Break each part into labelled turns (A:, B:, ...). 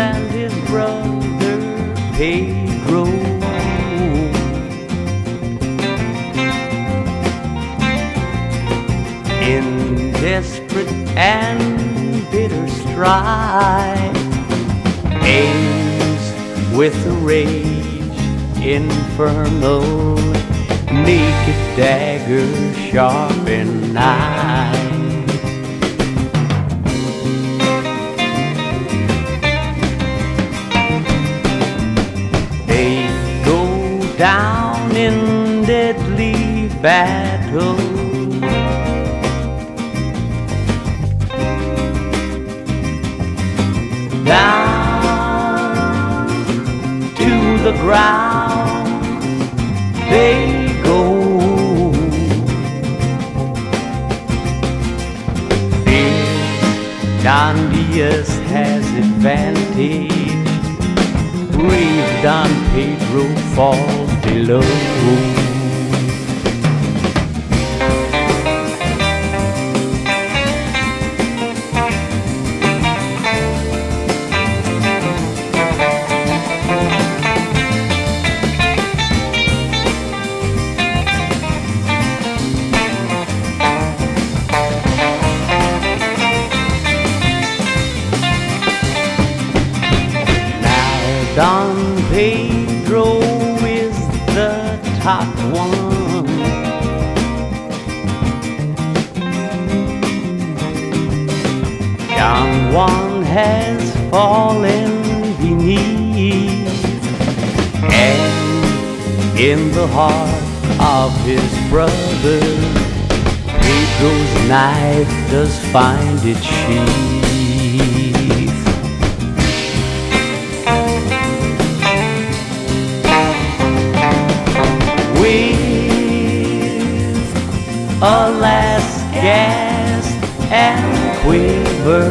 A: and his brother Pedro. In desperate and bitter strife, aims with a rage infernal, naked dagger, sharp and knife. Down in deadly battle. Down to the ground they go. Don Diaz has advantage brave Don Pedro falls below. Now Don be. Juan has fallen beneath, and in the heart of his brother, Pedro's knife does find its sheath. with a last gasp and quiver.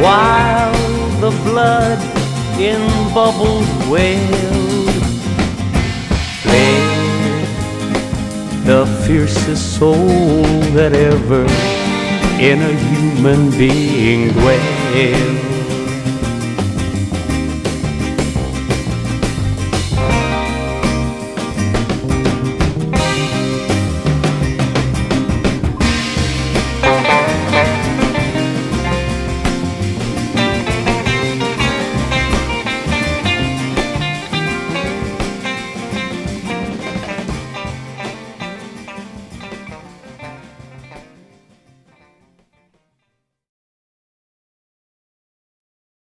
A: While the blood in bubbles wailed, fled the fiercest soul that ever in a human being dwelled.